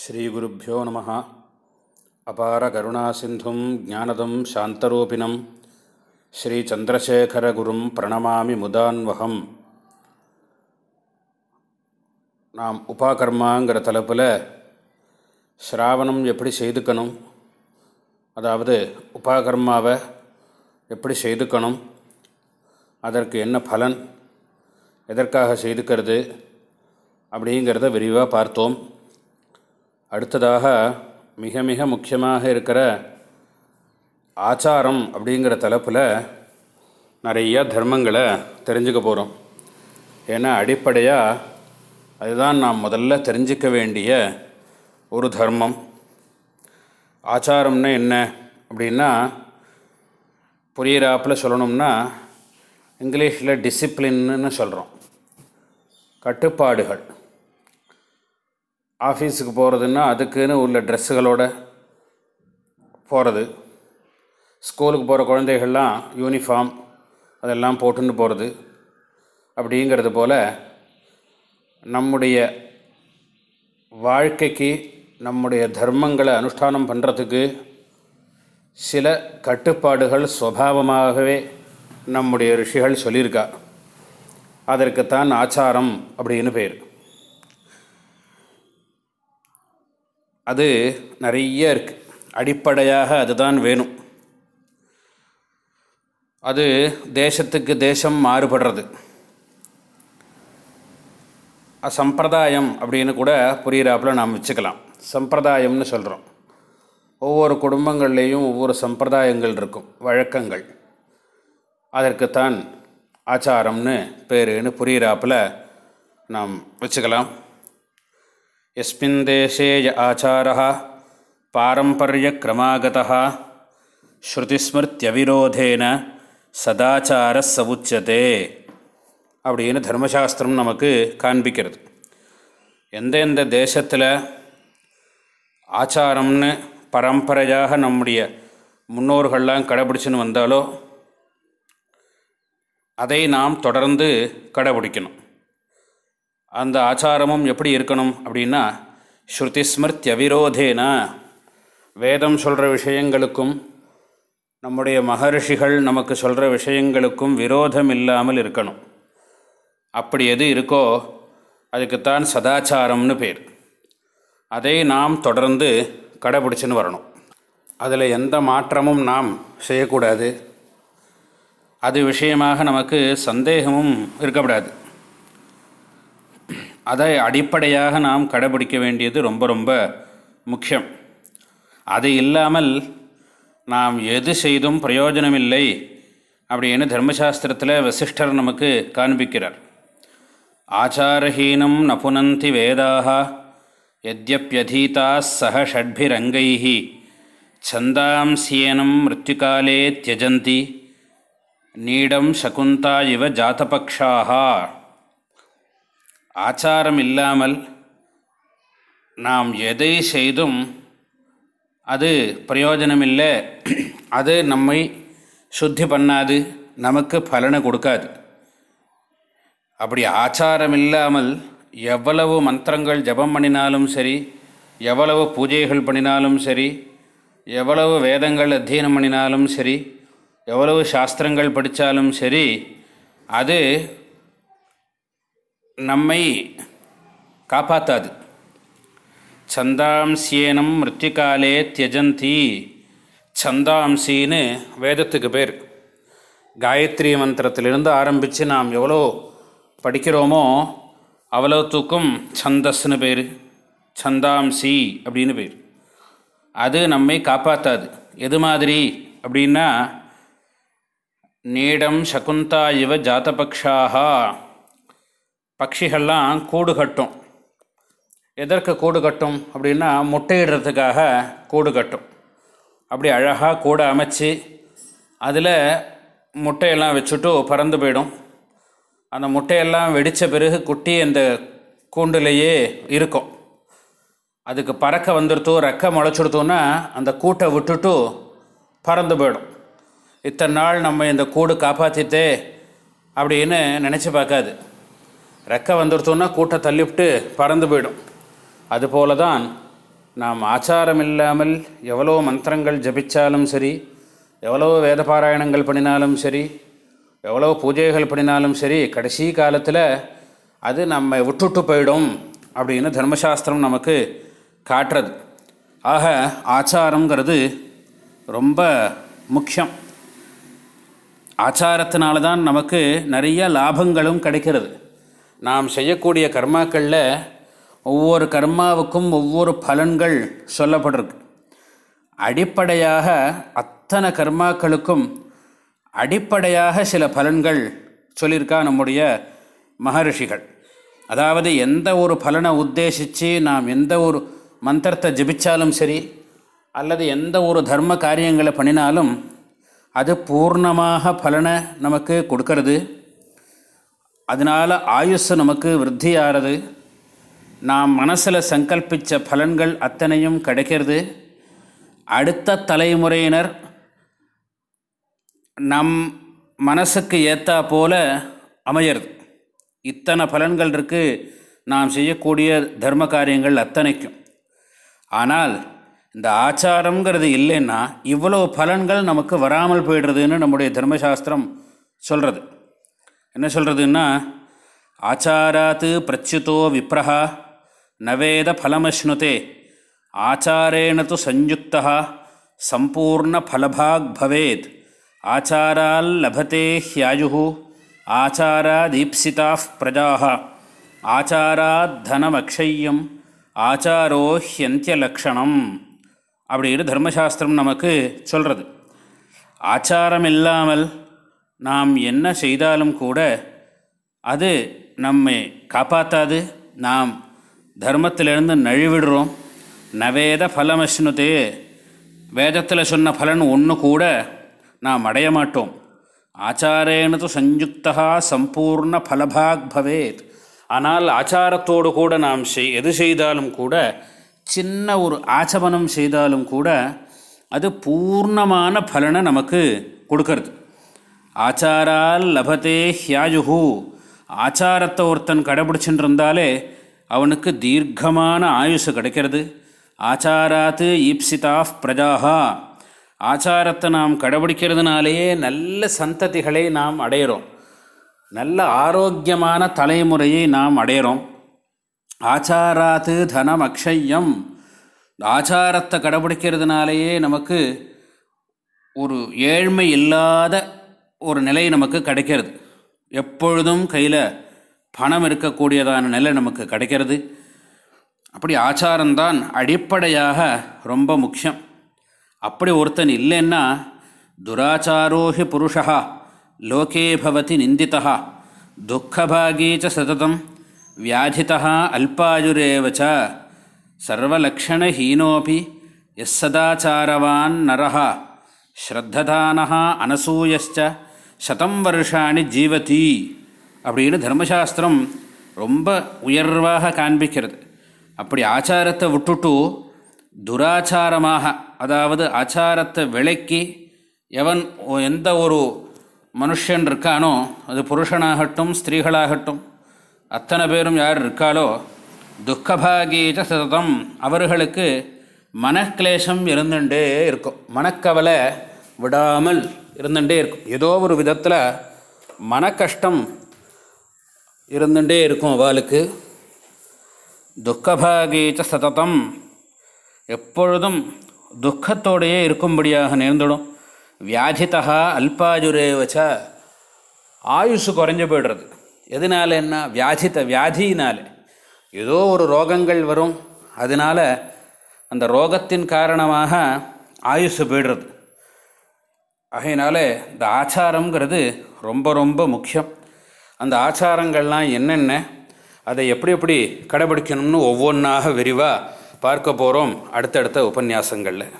ஸ்ரீகுருப்போ நம அபார கருணா சிந்தும் ஜானதம் சாந்தரூபிணம். ஸ்ரீச்சந்திரசேகரகுரும் பிரணமாமி முதான்வகம். நாம் உபாகர்மாங்கிற தலைப்பில் ஸ்ராவணம் எப்படி செய்துக்கணும் அதாவது உபாகர்மாவை எப்படி செய்துக்கணும் அதற்கு என்ன பலன் எதற்காக செய்துக்கிறது அப்படிங்கிறத விரிவாக பார்த்தோம். அடுத்ததாக மிக மிக முக்கியமாக இருக்கிற ஆச்சாரம் அப்படிங்கிற தலைப்பில் நிறைய தர்மங்களை தெரிஞ்சுக்க போகிறோம் ஏன்னா அடிப்படையாக அதுதான் நாம் முதல்ல தெரிஞ்சிக்க வேண்டிய ஒரு தர்மம். ஆச்சாரம்னா என்ன அப்படின்னா புரியிறாப்பில் சொல்லணும்னா இங்கிலீஷில் டிசிப்ளின்னு சொல்கிறோம் கட்டுப்பாடுகள். ஆஃபீஸுக்கு போகிறதுன்னா அதுக்குன்னு உள்ள ட்ரெஸ்ஸுகளோட போகிறது ஸ்கூலுக்கு போகிற குழந்தைகள்லாம் யூனிஃபார்ம் அதெல்லாம் போட்டுன்னு போகிறது அப்படிங்கிறது போல் நம்முடைய வாழ்க்கைக்கு நம்முடைய தர்மங்களை அனுஷ்டானம் பண்ணுறதுக்கு சில கட்டுப்பாடுகள் சுவாவமாகவே நம்முடைய ரிஷிகள் சொல்லியிருக்கா. அதற்குத்தான் ஆச்சாரம் அப்படின்னு பேர். அது நிறைய இருக்குது அடிப்படையாக அதுதான் வேணும். அது தேசத்துக்கு தேசம் மாறுபடுறது. சம்பிரதாயம் அப்படின்னு கூட புரியிறாப்பில் நாம் வச்சுக்கலாம். சம்பிரதாயம்னு சொல்கிறோம் ஒவ்வொரு குடும்பங்கள்லேயும் ஒவ்வொரு சம்பிரதாயங்கள் இருக்கும். வழக்கங்கள். அதற்குத்தான் ஆச்சாரம்னு பேருன்னு புரிகிறாப்பில் நாம் வச்சுக்கலாம். எஸ்மின் தேசே ய ஆச்சார பாரம்பரியக்ரமாகத ஸ்ருதிஸ்மிருத்தியவிரோதேன சதாச்சார சவுச்சதே அப்படின்னு தர்மசாஸ்திரம் நமக்கு காண்பிக்கிறது. எந்தெந்த தேசத்தில் ஆச்சாரம்னு பரம்பரையாக நம்முடைய முன்னோர்கள்லாம் கடைபிடிச்சின்னு வந்தாலோ அதை நாம் தொடர்ந்து கடைபிடிக்கணும். அந்த ஆச்சாரமும் எப்படி இருக்கணும் அப்படின்னா ஸ்ருதி ஸ்மிருத்திய அவிரோதேன வேதம் சொல்கிற விஷயங்களுக்கும் நம்முடைய மகர்ஷிகள் நமக்கு சொல்கிற விஷயங்களுக்கும் விரோதம் இல்லாமல் இருக்கணும். அப்படி எது இருக்கோ அதுக்குத்தான் சதாச்சாரம்னு பேர். அதை நாம் தொடர்ந்து கடைபிடிச்சின்னு வரணும். அதில் எந்த மாற்றமும் நாம் செய்யக்கூடாது. அது விஷயமாக நமக்கு சந்தேகமும் இருக்கக்கூடாது. அதை அடிப்படையாக நாம் கடைபிடிக்க வேண்டியது ரொம்ப ரொம்ப முக்கியம். அது இல்லாமல் நாம் எது செய்தும் பிரயோஜனமில்லை அப்படின்னு தர்மசாஸ்திரத்தில் வசிஷ்டர் நமக்கு காண்பிக்கிறார். ஆச்சாரஹீனம் நபுனந்தி வேதாக எத்யப்யதீதா சக ஷட்பிரங்கை சந்தாம்சியனம் மிருத்யுகாலே தியஜந்தி நீடம் சகுந்தா இவ ஜாத்தபக்ஷாக ஆச்சாரம் இல்லாமல் நாம் எதை செய்தும் அது பிரயோஜனமில்லை. அது நம்மை சுத்தி பண்ணாது நமக்கு பலனை கொடுக்காது. அப்படி ஆச்சாரம் இல்லாமல் எவ்வளவு மந்திரங்கள் ஜபம் பண்ணினாலும் சரி எவ்வளவு பூஜைகள் பண்ணினாலும் சரி எவ்வளவு வேதங்கள் அத்தியனம் பண்ணினாலும் சரி எவ்வளவு சாஸ்திரங்கள் படித்தாலும் சரி அது நம்மை காப்பாற்றாது சந்தாம்சியேனம் மிருத்திகாலே தியஜந்தி. சந்தாம்சின்னு வேதத்துக்கு பேர். காயத்ரி மந்திரத்திலிருந்து ஆரம்பித்து நாம் எவ்வளோ படிக்கிறோமோ அவ்வளோத்துக்கும் சந்தஸ்னு பேர். சந்தாம்சி அப்படின்னு பேர். அது நம்மை காப்பாற்றாது எது மாதிரி அப்படின்னா நீடம் சகுந்தா இவ ஜாத்தபக்ஷாக பட்சிகள்லாம் கூடு கட்டும். எதற்கு கூடு கட்டும் அப்படின்னா முட்டையிடுறதுக்காக கூடு கட்டும். அப்படி அழகாக கூடை அமைச்சு அதில் முட்டையெல்லாம் வச்சுட்டு பறந்து போயிடும். அந்த முட்டையெல்லாம் வெடித்த பிறகு குட்டி அந்த கூண்டுலேயே இருக்கும். அதுக்கு பறக்க வந்துடுத்தோ ரெக்க முளைச்சுடுத்தோன்னா அந்த கூட்டை விட்டுட்டு பறந்து போயிடும். இத்தனை நாள் நம்ம இந்த கூடு காப்பாற்றிட்டே அப்படின்னு நினச்சி பார்க்காது. ரெக்கை வந்துடுத்தோன்னா கூட்டை தள்ளிவிட்டு பறந்து போயிடும். அதுபோல தான் நாம் ஆச்சாரம் இல்லாமல் எவ்வளோ மந்திரங்கள் ஜபித்தாலும் சரி எவ்வளோ வேத பாராயணங்கள் பண்ணினாலும் சரி எவ்வளோ பூஜைகள் பண்ணினாலும் சரி கடைசி காலத்தில் அது நம்ம விட்டுட்டு போயிடும் அப்படின்னு தர்மசாஸ்திரம் நமக்கு காட்டுறது. ஆக ஆச்சாரங்கிறது ரொம்ப முக்கியம். ஆச்சாரத்தினால தான் நமக்கு நிறைய லாபங்களும் கிடைக்கிறது. நாம் செய்யக்கூடிய கர்மாக்களில் ஒவ்வொரு கர்மாவுக்கும் ஒவ்வொரு பலன்கள் சொல்லப்பட்டிருக்கு. அடிப்படையாக அத்தனை கர்மாக்களுக்கும் அடிப்படையாக சில பலன்கள் சொல்லியிருக்கா நம்முடைய மகரிஷிகள். அதாவது எந்த ஒரு பலனை உத்தேசித்து நாம் எந்த ஒரு மந்திரத்தை ஜபித்தாலும் சரி அல்லது எந்த ஒரு தர்ம காரியங்களை பண்ணினாலும் அது பூர்ணமாக பலனை நமக்கு கொடுக்கறது. அதனால் ஆயுஸ் நமக்கு விருத்தியாகிறது. நாம் மனசில் சங்கல்பித்த பலன்கள் அத்தனையும் கிடைக்கிறது. அடுத்த தலைமுறையினர் நம் மனசுக்கு ஏற்றா போல அமையிறது. இத்தனை பலன்கள் இருக்குது நாம் செய்யக்கூடிய தர்ம காரியங்கள் அத்தனைக்கும். ஆனால் இந்த ஆச்சாரங்கிறது இல்லைன்னா இவ்வளோ பலன்கள் நமக்கு வராமல் போயிடுறதுன்னு நம்முடைய தர்மசாஸ்திரம் சொல்கிறது என்ன சொல்கிறதுன்னா ஆச்சாராத்து பிரச்சுதோ விப்ரஹா நவேத ஃபலமஷ்ணுதே ஆச்சாரேண து சஞ்சுக்தா சம்பூர்ண ஃபலபாக் பவேத் ஆச்சாரால் லபத்தே ஹியாயு ஆச்சாரா தீப்சிதா பிரஜா ஆச்சாராத் தனமக்ஷயம் ஆச்சாரோ ஹியந்தியலக்ஷணம் அப்படின்னு தர்மசாஸ்திரம் நமக்கு சொல்கிறது ஆச்சாரம் இல்லாமல் நாம் என்ன செய்தாலும் கூட அது நம்மை காப்பாற்றாது நாம் தர்மத்திலிருந்து நழுவிடுறோம். நவேத ஃபலமஷ்ணுதே வேதத்தில் சொன்ன பலன் ஒன்று கூட நாம் அடைய மாட்டோம். ஆச்சாரேனது சஞ்சுக்தா சம்பூர்ண ஃபலபாக் பவேத். ஆனால் ஆச்சாரத்தோடு கூட நாம் செய் எது செய்தாலும் கூட சின்ன ஒரு ஆச்சமனம் செய்தாலும் கூட அது பூர்ணமான பலனை நமக்கு கொடுக்கறது. ஆச்சாரால் லபத்தே ஹியாயுஹு. ஆச்சாரத்தை ஒருத்தன் கடைபிடிச்சுட்டு இருந்தாலே அவனுக்கு தீர்க்கமான ஆயுசு கிடைக்கிறது. ஆச்சாராத்து ஈப்சிதா பிரஜாகா ஆச்சாரத்தை நாம் கடைபிடிக்கிறதுனாலேயே நல்ல சந்ததிகளை நாம் அடையிறோம். நல்ல ஆரோக்கியமான தலைமுறையை நாம் அடையிறோம். ஆச்சாராத்து தனம் அக்ஷயம் ஆச்சாரத்தை கடைபிடிக்கிறதுனாலேயே நமக்கு ஒரு ஏழ்மை இல்லாத ஒரு நிலை நமக்கு கிடைக்கிறது. எப்பொழுதும் கையில் பணம் இருக்கக்கூடியதான நிலை நமக்கு கிடைக்கிறது. அப்படி ஆச்சாரம்தான் அடிப்படையாக ரொம்ப முக்கியம். அப்படி ஒருத்தன் இல்லைன்னா துராச்சாரோஹி புருஷா லோகே பவதி நிந்திதா துக்கபாகீச்ச சததம் வியாதிதா அல்பாயுரேவச்ச சர்வலக்ஷணஹீனோபி எஸ் சதாச்சாரவான் நரஹா ஸ்ரத்ததானः அனசூயச்ச சதம் வருஷாணி ஜீவதி அப்படின்னு தர்மசாஸ்திரம் ரொம்ப உயர்வாக காண்பிக்கிறது. அப்படி ஆச்சாரத்தை விட்டுட்டு துராச்சாரமாக அதாவது ஆச்சாரத்தை விளக்கி எவன் எந்த ஒரு மனுஷன் இருக்கானோ அது புருஷனாகட்டும் ஸ்திரீகளாகட்டும் அத்தனை பேரும் யார் இருக்காளோ துக்கபாகீச்ச சததம் அவர்களுக்கு மனக்லேசம் இருந்துட்டே இருக்கும். மனக்கவலை விடாமல் இருந்துட்டே இருக்கும். ஏதோ ஒரு விதத்தில் மன கஷ்டம் இருந்துட்டே இருக்கும் அவளுக்கு. துக்கபாகீச்ச சததம் எப்பொழுதும் துக்கத்தோடையே இருக்கும்படியாக நேர்ந்துடும். வியாதித்தா அல்பாயுரே வச்ச ஆயுசு குறைஞ்சு போய்டுறது. எதனால என்ன வியாதித்த வியாதியினாலே. ஏதோ ஒரு ரோகங்கள் வரும். அதனால் அந்த ரோகத்தின் காரணமாக ஆயுசு போய்டுறது. ஆகையினால இந்த ஆச்சாரங்கிறது ரொம்ப ரொம்ப முக்கியம். அந்த ஆச்சாரங்கள்லாம் என்னென்ன அதை எப்படி எப்படி கடைபிடிக்கணும்னு ஒவ்வொன்றாக விரிவாக பார்க்க போகிறோம் அடுத்தடுத்த உபன்யாசங்களில்.